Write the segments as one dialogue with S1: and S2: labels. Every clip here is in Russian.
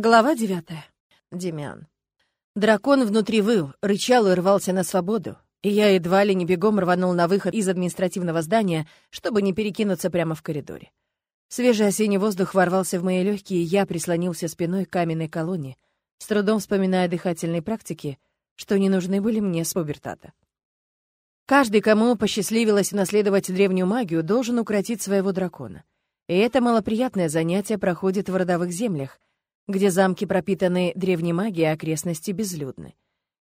S1: Глава девятая. Демиан. Дракон внутри выл, рычал и рвался на свободу, и я едва ли не бегом рванул на выход из административного здания, чтобы не перекинуться прямо в коридоре. Свежий осенний воздух ворвался в мои легкие, и я прислонился спиной к каменной колонне, с трудом вспоминая дыхательные практики, что не нужны были мне с пубертата. Каждый, кому посчастливилось унаследовать древнюю магию, должен укротить своего дракона. И это малоприятное занятие проходит в родовых землях, где замки пропитаны древней магией, а окрестности безлюдны.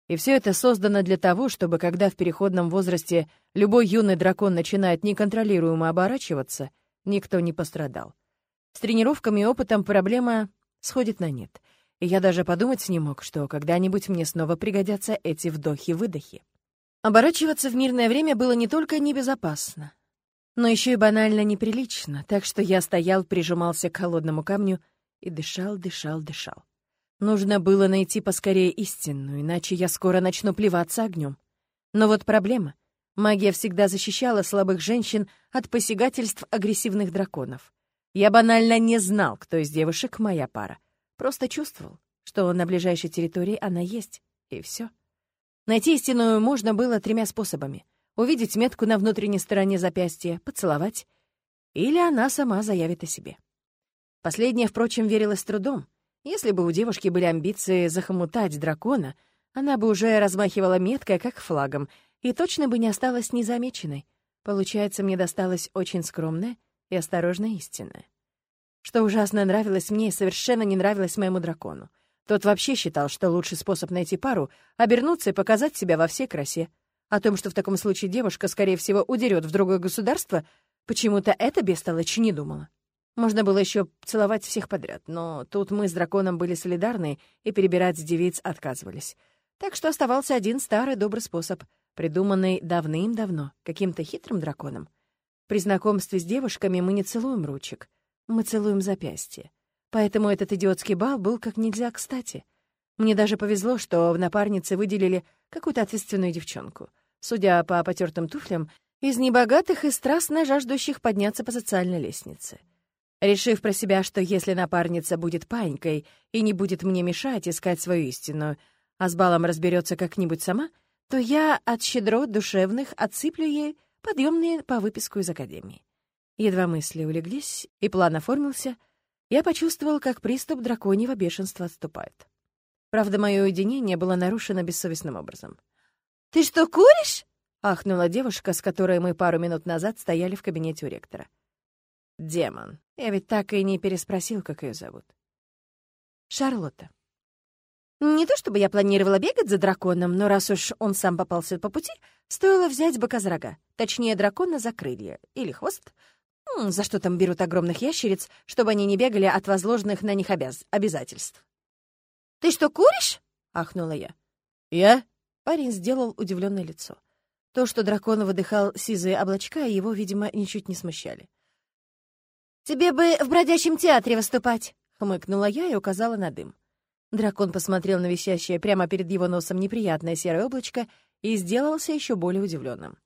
S1: И все это создано для того, чтобы, когда в переходном возрасте любой юный дракон начинает неконтролируемо оборачиваться, никто не пострадал. С тренировками и опытом проблема сходит на нет. И я даже подумать не мог, что когда-нибудь мне снова пригодятся эти вдохи-выдохи. Оборачиваться в мирное время было не только небезопасно, но еще и банально неприлично, так что я стоял, прижимался к холодному камню и дышал, дышал, дышал. Нужно было найти поскорее истинную, иначе я скоро начну плеваться огнем. Но вот проблема. Магия всегда защищала слабых женщин от посягательств агрессивных драконов. Я банально не знал, кто из девушек моя пара. Просто чувствовал, что на ближайшей территории она есть, и все. Найти истинную можно было тремя способами. Увидеть метку на внутренней стороне запястья, поцеловать, или она сама заявит о себе. Последнее, впрочем, верилось с трудом. Если бы у девушки были амбиции захомутать дракона, она бы уже размахивала меткой, как флагом, и точно бы не осталась незамеченной. Получается, мне досталось очень скромное и осторожное истинное. Что ужасно нравилось мне и совершенно не нравилось моему дракону. Тот вообще считал, что лучший способ найти пару — обернуться и показать себя во всей красе. О том, что в таком случае девушка, скорее всего, удерет в другое государство, почему-то эта бестолочь не думала. Можно было еще целовать всех подряд, но тут мы с драконом были солидарны и перебирать девиц отказывались. Так что оставался один старый добрый способ, придуманный давным-давно каким-то хитрым драконом. При знакомстве с девушками мы не целуем ручек, мы целуем запястье. Поэтому этот идиотский бал был как нельзя кстати. Мне даже повезло, что в напарнице выделили какую-то ответственную девчонку. Судя по потертым туфлям, из небогатых и страстно жаждущих подняться по социальной лестнице. Решив про себя, что если напарница будет панькой и не будет мне мешать искать свою истину, а с балом разберется как-нибудь сама, то я от щедрот душевных отсыплю ей подъемные по выписку из академии. Едва мысли улеглись, и план оформился, я почувствовал, как приступ драконьего бешенства отступает. Правда, мое уединение было нарушено бессовестным образом. «Ты что, куришь?» — ахнула девушка, с которой мы пару минут назад стояли в кабинете у ректора. «Демон. Я ведь так и не переспросил, как ее зовут». «Шарлотта». Не то чтобы я планировала бегать за драконом, но раз уж он сам попался по пути, стоило взять быка за рога, точнее, дракона за крылья или хвост, за что там берут огромных ящериц, чтобы они не бегали от возложенных на них обяз... обязательств. «Ты что, куришь?» — ахнула я.
S2: «Я?»
S1: — парень сделал удивленное лицо. То, что дракон выдыхал сизые облачка, его, видимо, ничуть не смущали. «Тебе бы в бродячем театре выступать!» — хмыкнула я и указала на дым. Дракон посмотрел на висящее прямо перед его носом неприятное серое облачко и сделался еще более удивленным.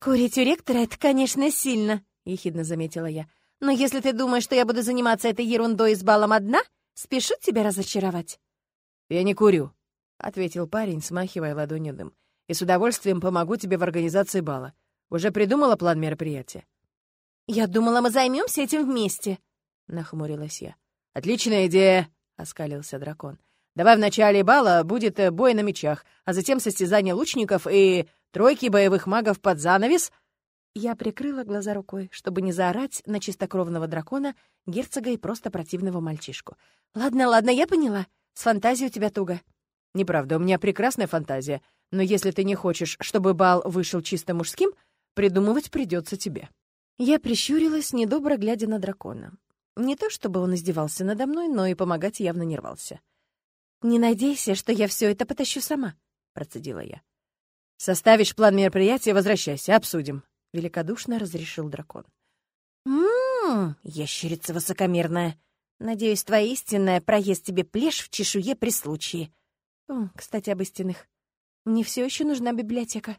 S1: «Курить у ректора — это, конечно, сильно», — ехидно заметила я. «Но если ты думаешь, что я буду заниматься этой ерундой с балом одна, спешу тебя разочаровать».
S2: «Я не курю», — ответил парень, смахивая ладонью дым. «И с удовольствием помогу тебе в организации бала. Уже придумала план мероприятия?»
S1: «Я думала, мы займемся этим вместе», — нахмурилась я.
S2: «Отличная идея», — оскалился дракон. «Давай в начале бала будет э, бой на мечах, а затем состязание лучников и Тройки боевых магов под занавес?» Я прикрыла глаза рукой, чтобы не заорать на чистокровного дракона, герцога и просто противного мальчишку.
S1: «Ладно, ладно, я поняла. С фантазией у тебя туго».
S2: «Неправда, у меня прекрасная фантазия, но если ты не хочешь, чтобы бал вышел чисто мужским, придумывать придется тебе».
S1: Я прищурилась, недобро глядя на дракона. Не то чтобы он издевался надо мной, но и помогать явно не рвался. «Не надейся, что я все это потащу сама», — процедила я.
S2: «Составишь план мероприятия, возвращайся, обсудим», — великодушно разрешил дракон.
S1: «М-м-м, ящерица высокомерная. Надеюсь, твоя истинная проест тебе плешь в чешуе при случае. О, кстати, об истинных. Мне все еще нужна библиотека».